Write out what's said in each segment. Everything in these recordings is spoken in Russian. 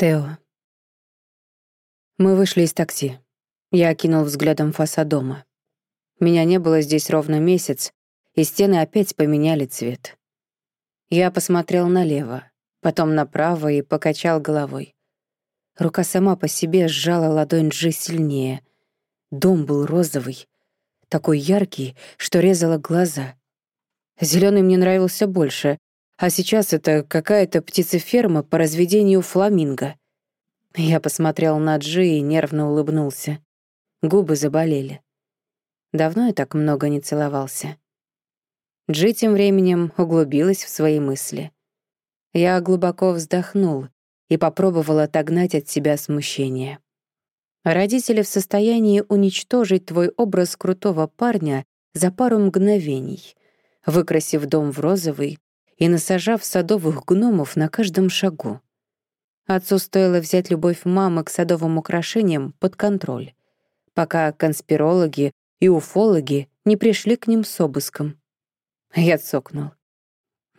Тео. Мы вышли из такси. Я окинул взглядом фасад дома. Меня не было здесь ровно месяц, и стены опять поменяли цвет. Я посмотрел налево, потом направо и покачал головой. Рука сама по себе сжала ладонь Джи сильнее. Дом был розовый, такой яркий, что резало глаза. Зеленый мне нравился больше, а сейчас это какая-то птицеферма по разведению фламинго. Я посмотрел на Джи и нервно улыбнулся. Губы заболели. Давно я так много не целовался. Джи тем временем углубилась в свои мысли. Я глубоко вздохнул и попробовал отогнать от себя смущение. Родители в состоянии уничтожить твой образ крутого парня за пару мгновений, выкрасив дом в розовый и насажав садовых гномов на каждом шагу. Отцу стоило взять любовь мамы к садовым украшениям под контроль, пока конспирологи и уфологи не пришли к ним с обыском. Я цокнул.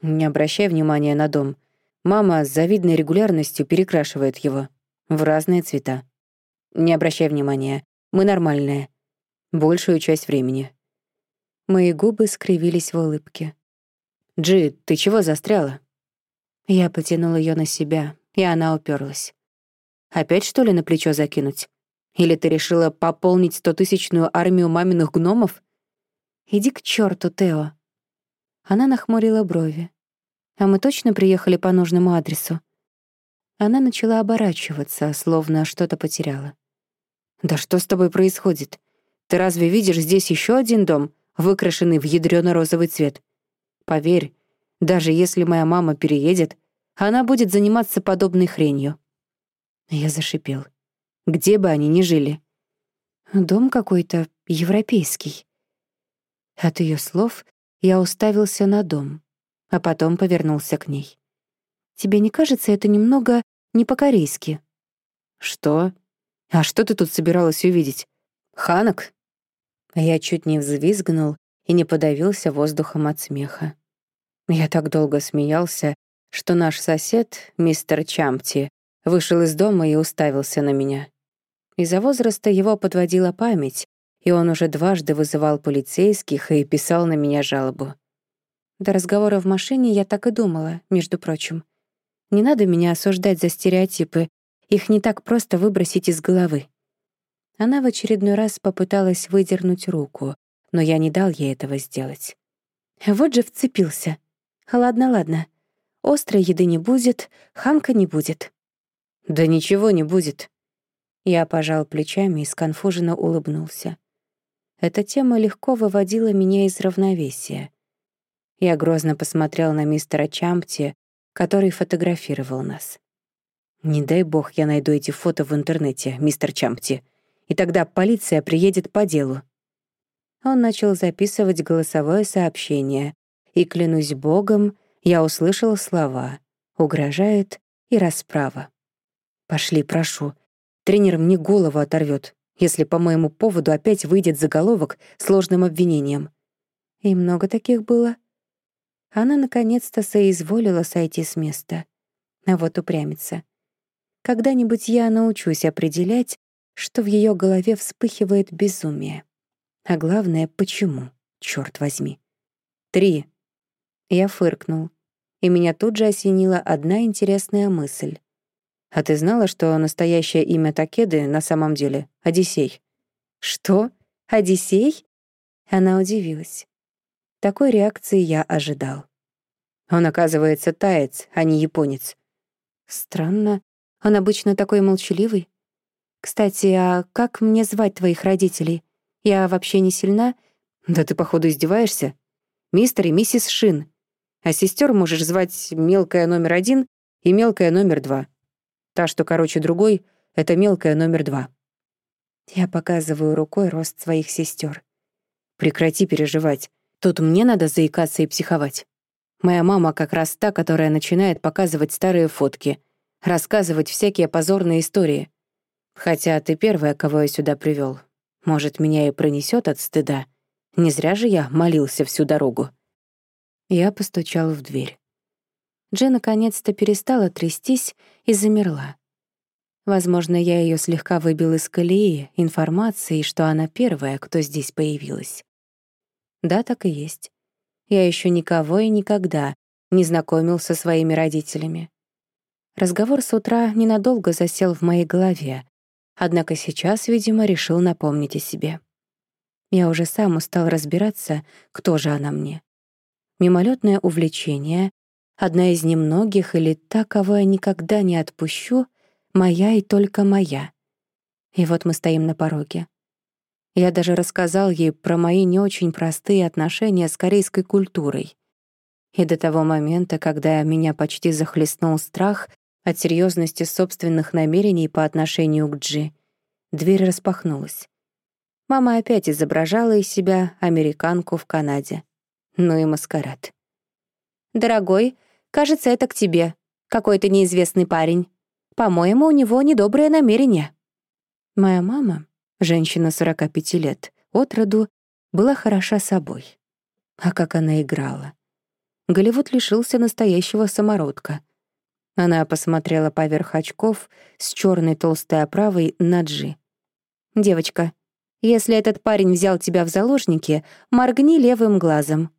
Не обращай внимания на дом. Мама с завидной регулярностью перекрашивает его в разные цвета. Не обращай внимания. Мы нормальные. Большую часть времени. Мои губы скривились в улыбке. «Джи, ты чего застряла?» Я потянул ее на себя, и она уперлась. «Опять, что ли, на плечо закинуть? Или ты решила пополнить стотысячную армию маминых гномов?» «Иди к черту, Тео». Она нахмурила брови. «А мы точно приехали по нужному адресу?» Она начала оборачиваться, словно что-то потеряла. «Да что с тобой происходит? Ты разве видишь здесь еще один дом, выкрашенный в ядрёно-розовый цвет? Поверь, даже если моя мама переедет, она будет заниматься подобной хренью. Я зашипел. Где бы они ни жили. Дом какой-то европейский. От ее слов я уставился на дом, а потом повернулся к ней. Тебе не кажется это немного не по-корейски? Что? А что ты тут собиралась увидеть? Ханок? Я чуть не взвизгнул и не подавился воздухом от смеха. Я так долго смеялся, что наш сосед, мистер Чампти, вышел из дома и уставился на меня. Из-за возраста его подводила память, и он уже дважды вызывал полицейских и писал на меня жалобу. До разговора в машине я так и думала, между прочим. Не надо меня осуждать за стереотипы, их не так просто выбросить из головы. Она в очередной раз попыталась выдернуть руку, но я не дал ей этого сделать. Вот же вцепился. Ладно, ладно. Острой еды не будет, хамка не будет. Да ничего не будет. Я пожал плечами и сконфуженно улыбнулся. Эта тема легко выводила меня из равновесия. Я грозно посмотрел на мистера Чампти, который фотографировал нас. «Не дай бог я найду эти фото в интернете, мистер Чампти, и тогда полиция приедет по делу». Он начал записывать голосовое сообщение, и, клянусь богом, я услышала слова «угрожает» и «расправа». «Пошли, прошу. Тренер мне голову оторвет, если по моему поводу опять выйдет заголовок сложным обвинением». И много таких было. Она наконец-то соизволила сойти с места. А вот упрямится. Когда-нибудь я научусь определять, что в ее голове вспыхивает безумие. А главное, почему, черт возьми. Три. Я фыркнул, и меня тут же осенила одна интересная мысль. «А ты знала, что настоящее имя Такеды на самом деле — Одиссей?» «Что? Одиссей?» Она удивилась. Такой реакции я ожидал. Он, оказывается, таец, а не японец. Странно. Он обычно такой молчаливый. Кстати, а как мне звать твоих родителей? Я вообще не сильна? Да ты, походу, издеваешься. Мистер и миссис Шин. А сестер можешь звать мелкая номер один и мелкая номер два. Та, что короче другой, — это мелкая номер два. Я показываю рукой рост своих сестер. Прекрати переживать. Тут мне надо заикаться и психовать. Моя мама как раз та, которая начинает показывать старые фотки, рассказывать всякие позорные истории. Хотя ты первая, кого я сюда привел. Может, меня и пронесет от стыда. Не зря же я молился всю дорогу. Я постучал в дверь. Джи наконец-то перестала трястись и замерла. Возможно, я ее слегка выбил из колеи информацией, что она первая, кто здесь появилась. Да, так и есть. Я еще никого и никогда не знакомил со своими родителями. Разговор с утра ненадолго засел в моей голове, однако сейчас, видимо, решил напомнить о себе. Я уже сам устал разбираться, кто же она мне. Мимолетное увлечение, одна из немногих или та, кого я никогда не отпущу, моя и только моя. И вот мы стоим на пороге. Я даже рассказал ей про мои не очень простые отношения с корейской культурой. И до того момента, когда меня почти захлестнул страх от серьезности собственных намерений по отношению к Джи, дверь распахнулась. Мама опять изображала из себя американку в Канаде. Ну и маскарад. «Дорогой, кажется, это к тебе. Какой-то неизвестный парень. По-моему, у него недоброе намерение». Моя мама, женщина 45 лет, от роду, была хороша собой. А как она играла. Голливуд лишился настоящего самородка. Она посмотрела поверх очков с черной толстой оправой на Джи. «Девочка, если этот парень взял тебя в заложники, моргни левым глазом».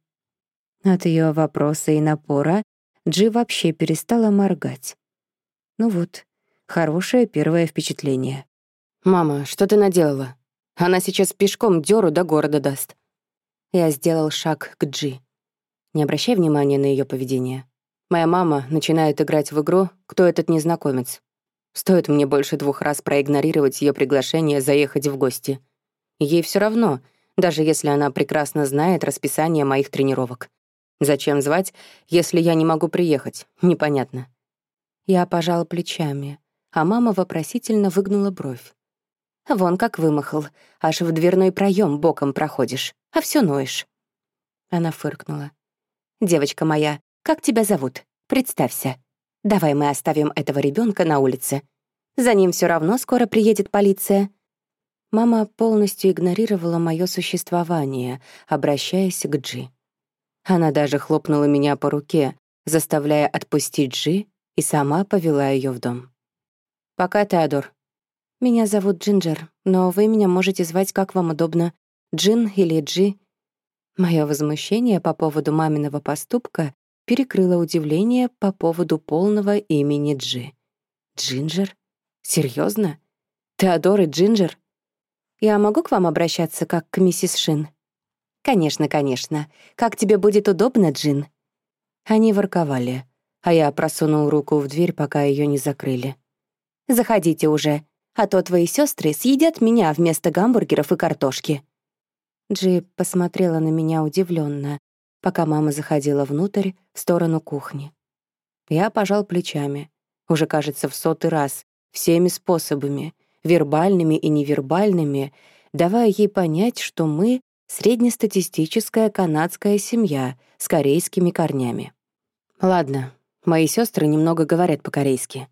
От ее вопроса и напора Джи вообще перестала моргать. Ну вот, хорошее первое впечатление. «Мама, что ты наделала? Она сейчас пешком дёру до города даст». Я сделал шаг к Джи. Не обращай внимания на ее поведение. Моя мама начинает играть в игру «Кто этот незнакомец?». Стоит мне больше двух раз проигнорировать ее приглашение заехать в гости — Ей все равно, даже если она прекрасно знает расписание моих тренировок. Зачем звать, если я не могу приехать? Непонятно. Я пожал плечами, а мама вопросительно выгнула бровь. «Вон как вымахал, аж в дверной проем боком проходишь, а все ноешь». Она фыркнула. «Девочка моя, как тебя зовут? Представься. Давай мы оставим этого ребенка на улице. За ним все равно скоро приедет полиция. Мама полностью игнорировала мое существование, обращаясь к Джи. Она даже хлопнула меня по руке, заставляя отпустить Джи, и сама повела ее в дом. «Пока, Теодор. Меня зовут Джинджер, но вы меня можете звать как вам удобно, Джин или Джи». Мое возмущение по поводу маминого поступка перекрыло удивление по поводу полного имени Джи. «Джинджер? Серьезно? Теодор и Джинджер? Я могу к вам обращаться, как к миссис Шин?» «Конечно, конечно. Как тебе будет удобно, Джин?» Они ворковали, а я просунул руку в дверь, пока ее не закрыли. «Заходите уже, а то твои сестры съедят меня вместо гамбургеров и картошки». Джи посмотрела на меня удивленно, пока мама заходила внутрь, в сторону кухни. Я пожал плечами, уже, кажется, в сотый раз, всеми способами, вербальными и невербальными, давая ей понять, что мы — среднестатистическая канадская семья с корейскими корнями. Ладно, мои сестры немного говорят по-корейски.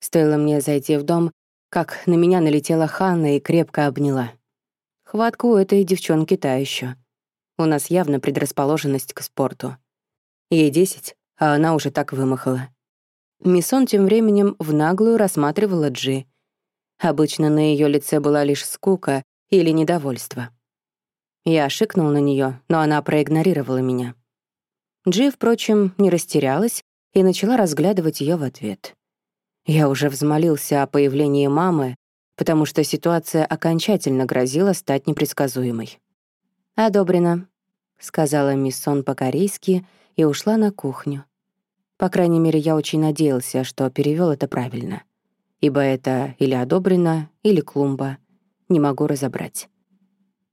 Стоило мне зайти в дом, как на меня налетела Ханна и крепко обняла. Хватку у этой девчонки та еще. У нас явно предрасположенность к спорту. Ей десять, а она уже так вымахала. Миссон тем временем в наглую рассматривала Джи, Обычно на ее лице была лишь скука или недовольство. Я шикнул на нее, но она проигнорировала меня. Джи, впрочем, не растерялась и начала разглядывать ее в ответ. Я уже взмолился о появлении мамы, потому что ситуация окончательно грозила стать непредсказуемой. «Одобрено», — сказала мисс Сон по-корейски и ушла на кухню. По крайней мере, я очень надеялся, что перевел это правильно ибо это или одобрено, или клумба. Не могу разобрать.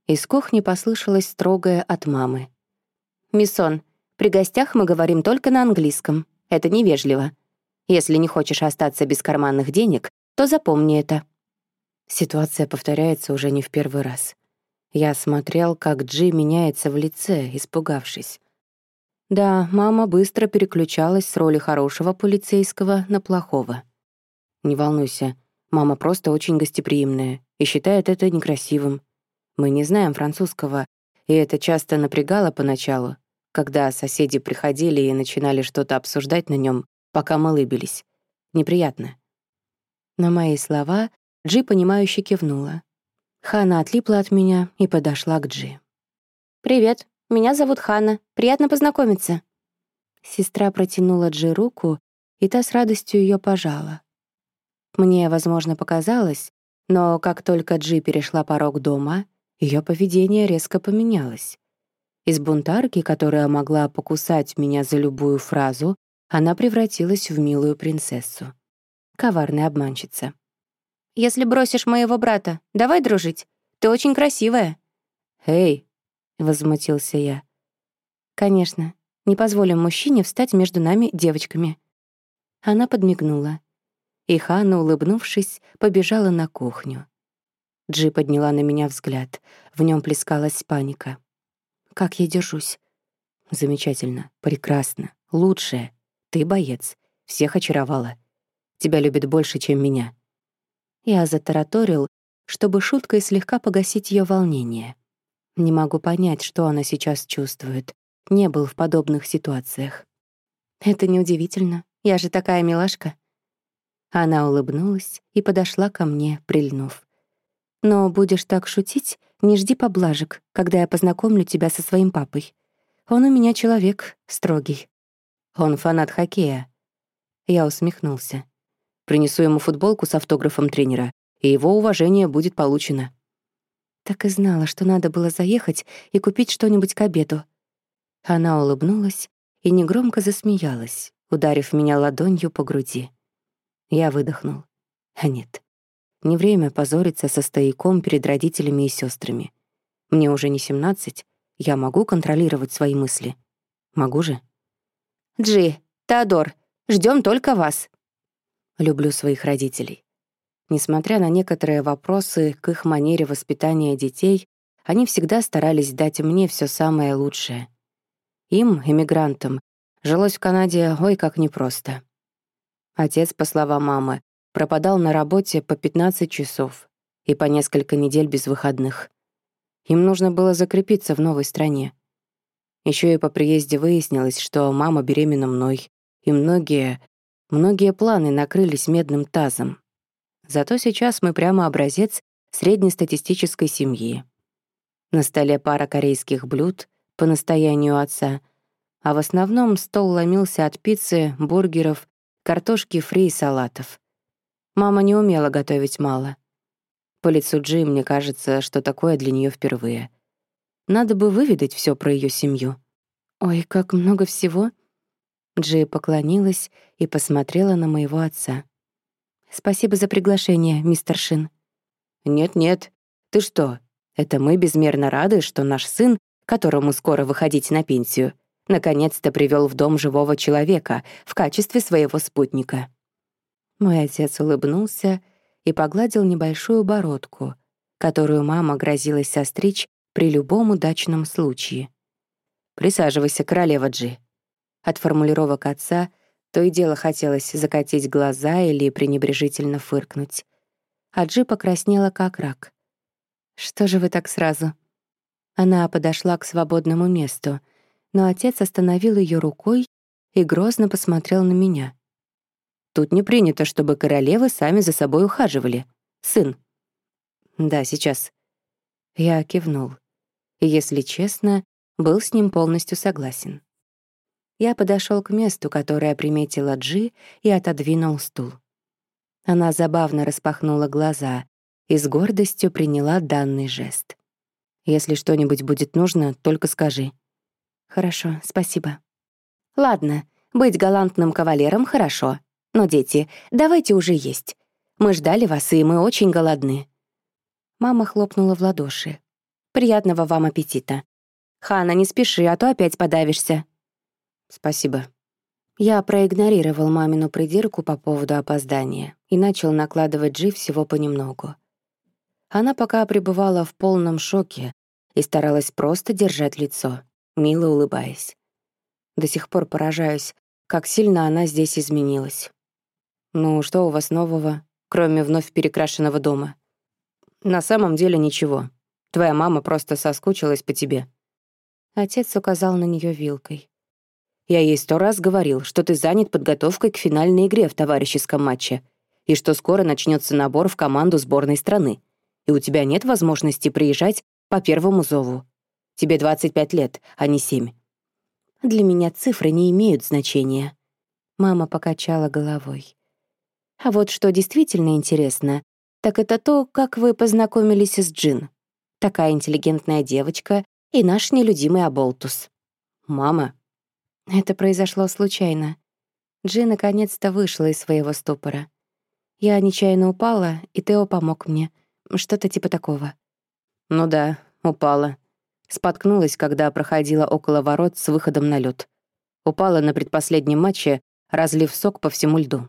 Из кухни послышалось строгое от мамы. «Миссон, при гостях мы говорим только на английском. Это невежливо. Если не хочешь остаться без карманных денег, то запомни это». Ситуация повторяется уже не в первый раз. Я смотрел, как Джи меняется в лице, испугавшись. Да, мама быстро переключалась с роли хорошего полицейского на плохого. Не волнуйся, мама просто очень гостеприимная и считает это некрасивым. Мы не знаем французского, и это часто напрягало поначалу, когда соседи приходили и начинали что-то обсуждать на нем, пока мы лыбились. Неприятно. На мои слова Джи, понимающе кивнула. Хана отлипла от меня и подошла к Джи. «Привет, меня зовут Хана. Приятно познакомиться». Сестра протянула Джи руку, и та с радостью ее пожала. Мне, возможно, показалось, но как только Джи перешла порог дома, ее поведение резко поменялось. Из бунтарки, которая могла покусать меня за любую фразу, она превратилась в милую принцессу. Коварная обманщица. «Если бросишь моего брата, давай дружить. Ты очень красивая». «Эй!» — возмутился я. «Конечно, не позволим мужчине встать между нами девочками». Она подмигнула. И Ханна, улыбнувшись, побежала на кухню. Джи подняла на меня взгляд. В нем плескалась паника. «Как я держусь?» «Замечательно, прекрасно, лучшее. Ты боец, всех очаровала. Тебя любит больше, чем меня». Я затараторил, чтобы шуткой слегка погасить ее волнение. Не могу понять, что она сейчас чувствует. Не был в подобных ситуациях. «Это неудивительно. Я же такая милашка». Она улыбнулась и подошла ко мне, прильнув. «Но будешь так шутить, не жди поблажек, когда я познакомлю тебя со своим папой. Он у меня человек строгий. Он фанат хоккея». Я усмехнулся. Принесу ему футболку с автографом тренера, и его уважение будет получено. Так и знала, что надо было заехать и купить что-нибудь к обеду. Она улыбнулась и негромко засмеялась, ударив меня ладонью по груди. Я выдохнул. А нет, не время позориться со стояком перед родителями и сестрами. Мне уже не 17, я могу контролировать свои мысли. Могу же? «Джи, Теодор, ждем только вас». Люблю своих родителей. Несмотря на некоторые вопросы к их манере воспитания детей, они всегда старались дать мне все самое лучшее. Им, эмигрантам, жилось в Канаде ой как непросто. Отец, по словам мамы, пропадал на работе по 15 часов и по несколько недель без выходных. Им нужно было закрепиться в новой стране. Еще и по приезде выяснилось, что мама беременна мной, и многие, многие планы накрылись медным тазом. Зато сейчас мы прямо образец среднестатистической семьи. На столе пара корейских блюд по настоянию отца, а в основном стол ломился от пиццы, бургеров картошки фри и салатов. Мама не умела готовить мало. По лицу Джи мне кажется, что такое для нее впервые. Надо бы выведать все про ее семью. «Ой, как много всего!» Джи поклонилась и посмотрела на моего отца. «Спасибо за приглашение, мистер Шин». «Нет-нет, ты что? Это мы безмерно рады, что наш сын, которому скоро выходить на пенсию, наконец-то привел в дом живого человека в качестве своего спутника. Мой отец улыбнулся и погладил небольшую бородку, которую мама грозилась состричь при любом удачном случае. «Присаживайся, королева Джи». От формулировок отца то и дело хотелось закатить глаза или пренебрежительно фыркнуть. А Джи покраснела как рак. «Что же вы так сразу?» Она подошла к свободному месту — но отец остановил ее рукой и грозно посмотрел на меня. «Тут не принято, чтобы королевы сами за собой ухаживали. Сын». «Да, сейчас». Я кивнул. Если честно, был с ним полностью согласен. Я подошел к месту, которое приметила Джи, и отодвинул стул. Она забавно распахнула глаза и с гордостью приняла данный жест. «Если что-нибудь будет нужно, только скажи», «Хорошо, спасибо». «Ладно, быть галантным кавалером — хорошо. Но, дети, давайте уже есть. Мы ждали вас, и мы очень голодны». Мама хлопнула в ладоши. «Приятного вам аппетита. Хана, не спеши, а то опять подавишься». «Спасибо». Я проигнорировал мамину придирку по поводу опоздания и начал накладывать Джи всего понемногу. Она пока пребывала в полном шоке и старалась просто держать лицо мило улыбаясь. До сих пор поражаюсь, как сильно она здесь изменилась. «Ну, что у вас нового, кроме вновь перекрашенного дома?» «На самом деле ничего. Твоя мама просто соскучилась по тебе». Отец указал на нее вилкой. «Я ей сто раз говорил, что ты занят подготовкой к финальной игре в товарищеском матче. и что скоро начнется набор в команду сборной страны, и у тебя нет возможности приезжать по первому зову. Тебе 25 лет, а не 7. Для меня цифры не имеют значения. Мама покачала головой. А вот что действительно интересно, так это то, как вы познакомились с Джин. Такая интеллигентная девочка и наш нелюдимый Аболтус. Мама. Это произошло случайно. Джин наконец-то вышла из своего ступора. Я нечаянно упала, и Тео помог мне. Что-то типа такого. Ну да, упала. Споткнулась, когда проходила около ворот с выходом на лед. Упала на предпоследнем матче, разлив сок по всему льду.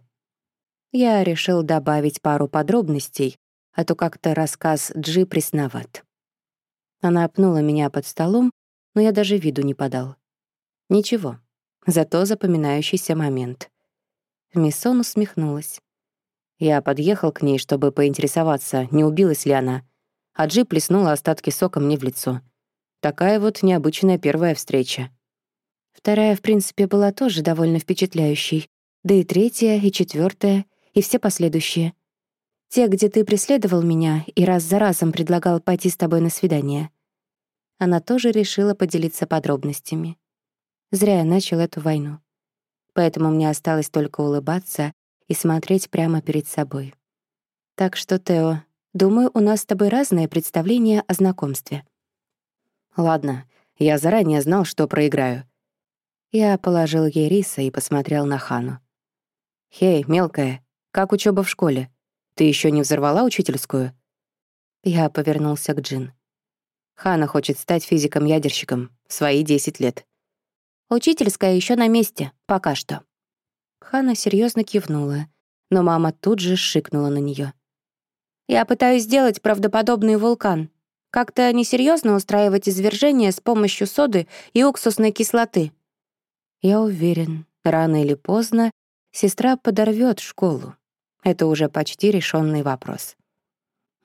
Я решил добавить пару подробностей, а то как-то рассказ Джи пресноват. Она опнула меня под столом, но я даже виду не подал. Ничего, зато запоминающийся момент. Миссон усмехнулась. Я подъехал к ней, чтобы поинтересоваться, не убилась ли она, а Джи плеснула остатки сока мне в лицо. Такая вот необычная первая встреча. Вторая, в принципе, была тоже довольно впечатляющей. Да и третья, и четвертая, и все последующие. Те, где ты преследовал меня и раз за разом предлагал пойти с тобой на свидание. Она тоже решила поделиться подробностями. Зря я начал эту войну. Поэтому мне осталось только улыбаться и смотреть прямо перед собой. Так что, Тео, думаю, у нас с тобой разное представление о знакомстве. Ладно, я заранее знал, что проиграю. Я положил ей риса и посмотрел на Хану. «Хей, мелкая, как учеба в школе? Ты еще не взорвала учительскую?» Я повернулся к Джин. Хана хочет стать физиком-ядерщиком. Свои 10 лет. Учительская еще на месте, пока что. Хана серьезно кивнула, но мама тут же шикнула на нее. «Я пытаюсь сделать правдоподобный вулкан. Как-то несерьезно устраивать извержение с помощью соды и уксусной кислоты». Я уверен, рано или поздно сестра подорвет школу. Это уже почти решенный вопрос.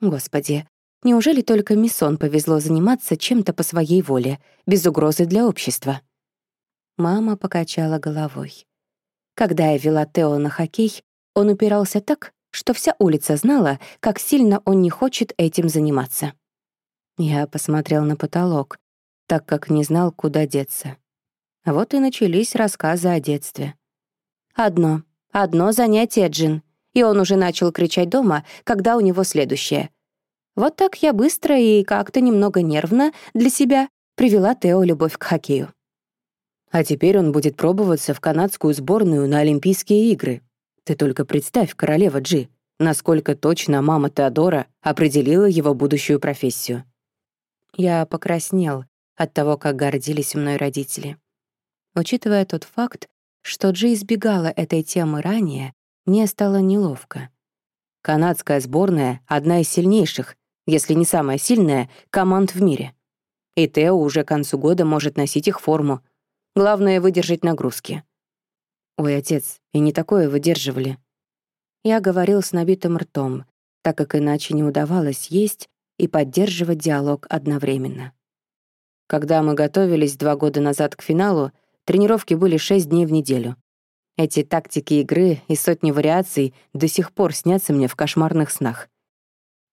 Господи, неужели только Миссон повезло заниматься чем-то по своей воле, без угрозы для общества? Мама покачала головой. Когда я вела Тео на хоккей, он упирался так, что вся улица знала, как сильно он не хочет этим заниматься. Я посмотрел на потолок, так как не знал, куда деться. Вот и начались рассказы о детстве. Одно, одно занятие, Джин, и он уже начал кричать дома, когда у него следующее. Вот так я быстро и как-то немного нервно для себя привела Тео любовь к хоккею. А теперь он будет пробоваться в канадскую сборную на Олимпийские игры. Ты только представь, королева Джи, насколько точно мама Теодора определила его будущую профессию. Я покраснел от того, как гордились мной родители. Учитывая тот факт, что Джи избегала этой темы ранее, мне стало неловко. Канадская сборная — одна из сильнейших, если не самая сильная, команд в мире. И Тео уже к концу года может носить их форму, Главное — выдержать нагрузки. Ой, отец, и не такое выдерживали. Я говорил с набитым ртом, так как иначе не удавалось есть и поддерживать диалог одновременно. Когда мы готовились два года назад к финалу, тренировки были шесть дней в неделю. Эти тактики игры и сотни вариаций до сих пор снятся мне в кошмарных снах.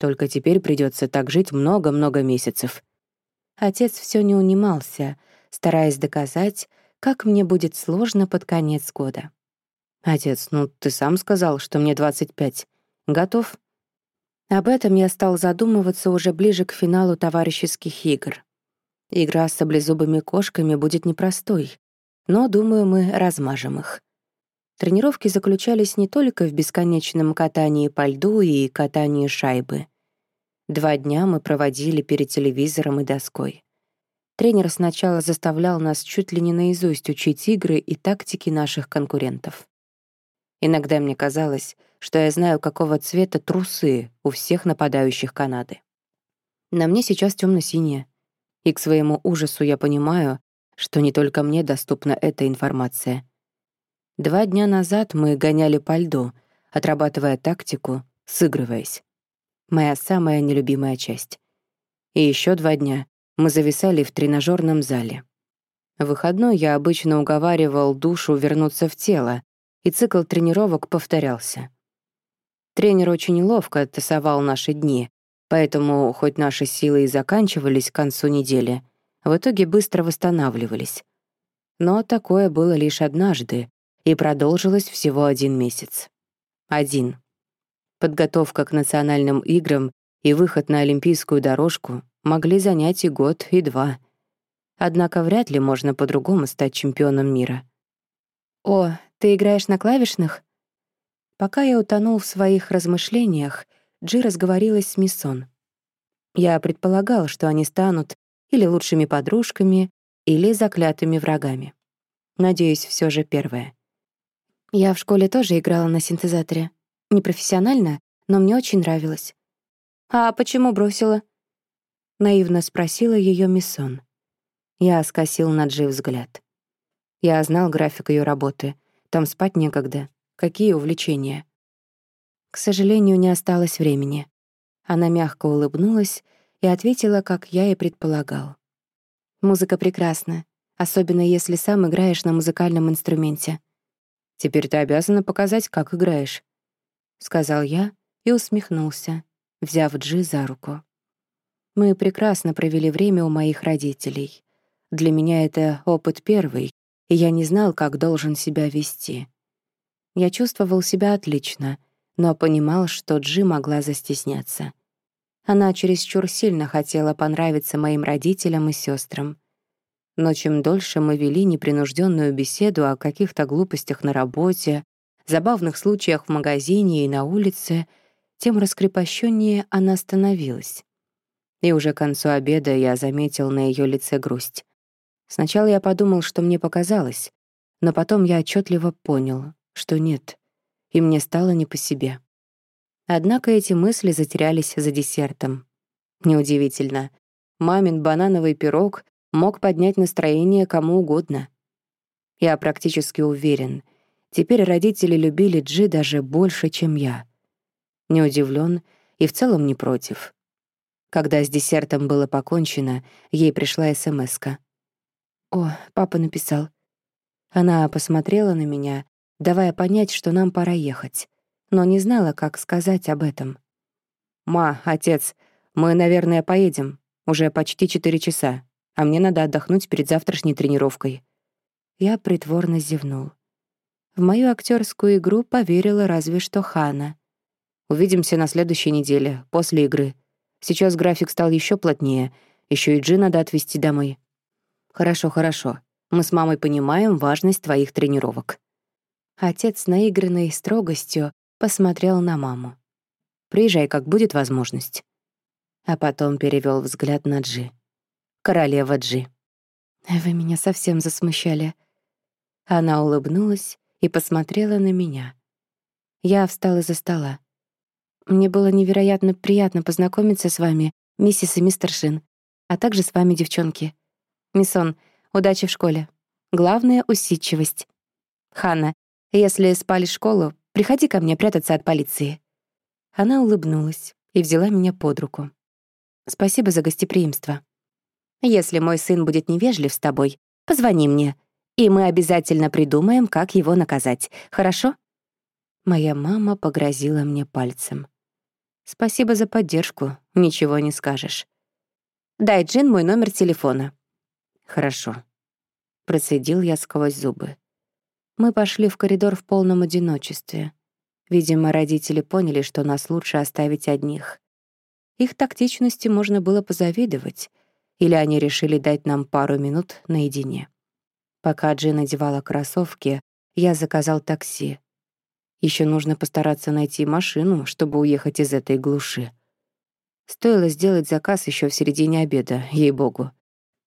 Только теперь придется так жить много-много месяцев. Отец все не унимался — стараясь доказать, как мне будет сложно под конец года. «Отец, ну ты сам сказал, что мне 25. Готов?» Об этом я стал задумываться уже ближе к финалу товарищеских игр. Игра с саблезубыми кошками будет непростой, но, думаю, мы размажем их. Тренировки заключались не только в бесконечном катании по льду и катании шайбы. Два дня мы проводили перед телевизором и доской. Тренер сначала заставлял нас чуть ли не наизусть учить игры и тактики наших конкурентов. Иногда мне казалось, что я знаю, какого цвета трусы у всех нападающих Канады. На мне сейчас темно синие и к своему ужасу я понимаю, что не только мне доступна эта информация. Два дня назад мы гоняли по льду, отрабатывая тактику, сыгрываясь. Моя самая нелюбимая часть. И еще два дня мы зависали в тренажерном зале. В выходной я обычно уговаривал душу вернуться в тело, и цикл тренировок повторялся. Тренер очень ловко тасовал наши дни, поэтому, хоть наши силы и заканчивались к концу недели, в итоге быстро восстанавливались. Но такое было лишь однажды и продолжилось всего один месяц. Один. Подготовка к национальным играм и выход на олимпийскую дорожку могли занять и год, и два. Однако вряд ли можно по-другому стать чемпионом мира. «О, ты играешь на клавишных?» Пока я утонул в своих размышлениях, Джи разговорилась с Миссон. Я предполагал, что они станут или лучшими подружками, или заклятыми врагами. Надеюсь, все же первое. Я в школе тоже играла на синтезаторе. Непрофессионально, но мне очень нравилось. «А почему бросила?» Наивно спросила ее Миссон. Я скосил на Джи взгляд. Я знал график ее работы. Там спать некогда. Какие увлечения? К сожалению, не осталось времени. Она мягко улыбнулась и ответила, как я и предполагал. Музыка прекрасна, особенно если сам играешь на музыкальном инструменте. Теперь ты обязана показать, как играешь, сказал я и усмехнулся, взяв Джи за руку. Мы прекрасно провели время у моих родителей. Для меня это опыт первый, и я не знал, как должен себя вести. Я чувствовал себя отлично, но понимал, что Джи могла застесняться. Она чересчур сильно хотела понравиться моим родителям и сестрам. Но чем дольше мы вели непринужденную беседу о каких-то глупостях на работе, забавных случаях в магазине и на улице, тем раскрепощеннее она становилась. И уже к концу обеда я заметил на ее лице грусть. Сначала я подумал, что мне показалось, но потом я отчетливо понял, что нет, и мне стало не по себе. Однако эти мысли затерялись за десертом. Неудивительно. Мамин банановый пирог мог поднять настроение кому угодно. Я практически уверен, теперь родители любили Джи даже больше, чем я. Не удивлен и в целом не против. Когда с десертом было покончено, ей пришла смс -ка. «О, папа написал». Она посмотрела на меня давая понять, что нам пора ехать, но не знала, как сказать об этом. «Ма, отец, мы, наверное, поедем. Уже почти четыре часа, а мне надо отдохнуть перед завтрашней тренировкой». Я притворно зевнул. В мою актерскую игру поверила разве что Хана. «Увидимся на следующей неделе, после игры. Сейчас график стал еще плотнее, еще и Джи надо отвезти домой». «Хорошо, хорошо. Мы с мамой понимаем важность твоих тренировок». Отец с наигранной строгостью посмотрел на маму. «Приезжай, как будет возможность». А потом перевел взгляд на Джи. «Королева Джи». «Вы меня совсем засмущали». Она улыбнулась и посмотрела на меня. Я встала из-за стола. «Мне было невероятно приятно познакомиться с вами, миссис и мистер Шин, а также с вами, девчонки. Миссон, удачи в школе. Главное — усидчивость. Ханна, если спали школу, приходи ко мне прятаться от полиции». Она улыбнулась и взяла меня под руку. «Спасибо за гостеприимство. Если мой сын будет невежлив с тобой, позвони мне, и мы обязательно придумаем, как его наказать. Хорошо?» Моя мама погрозила мне пальцем. «Спасибо за поддержку, ничего не скажешь. Дай Джин мой номер телефона». «Хорошо», — процедил я сквозь зубы. Мы пошли в коридор в полном одиночестве. Видимо, родители поняли, что нас лучше оставить одних. Их тактичности можно было позавидовать, или они решили дать нам пару минут наедине. Пока Джин надевала кроссовки, я заказал такси. Еще нужно постараться найти машину, чтобы уехать из этой глуши. Стоило сделать заказ еще в середине обеда, ей-богу.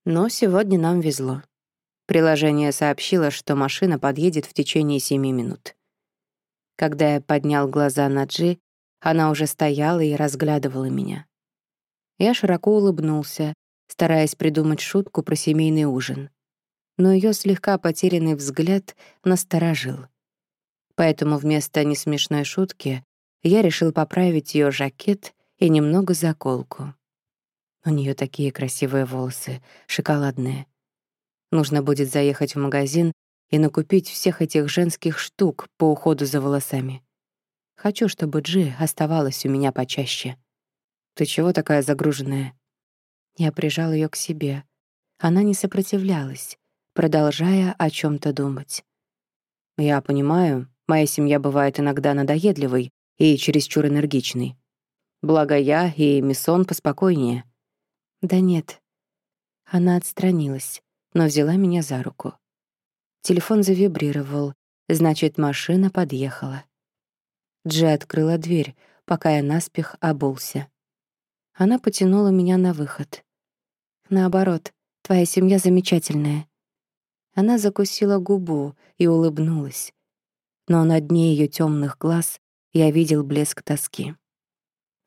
Но сегодня нам везло. Приложение сообщило, что машина подъедет в течение семи минут. Когда я поднял глаза на Джи, она уже стояла и разглядывала меня. Я широко улыбнулся, стараясь придумать шутку про семейный ужин. Но ее слегка потерянный взгляд насторожил. Поэтому вместо несмешной шутки я решил поправить ее жакет и немного заколку. У нее такие красивые волосы, шоколадные. Нужно будет заехать в магазин и накупить всех этих женских штук по уходу за волосами. Хочу, чтобы Джи оставалась у меня почаще. Ты чего такая загруженная? Я прижал ее к себе. Она не сопротивлялась, продолжая о чем то думать. Я понимаю, моя семья бывает иногда надоедливой и чересчур энергичной. Благо я и Миссон поспокойнее. Да нет. Она отстранилась, но взяла меня за руку. Телефон завибрировал, значит, машина подъехала. Джи открыла дверь, пока я наспех обулся. Она потянула меня на выход. Наоборот, твоя семья замечательная. Она закусила губу и улыбнулась. Но на дне ее темных глаз я видел блеск тоски.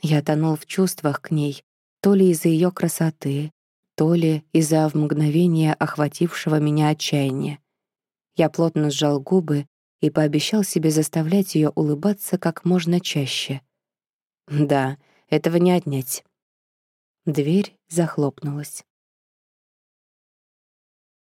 Я тонул в чувствах к ней, то ли из-за ее красоты, то ли из-за в мгновение охватившего меня отчаяния. Я плотно сжал губы и пообещал себе заставлять ее улыбаться как можно чаще. Да, этого не отнять. Дверь захлопнулась.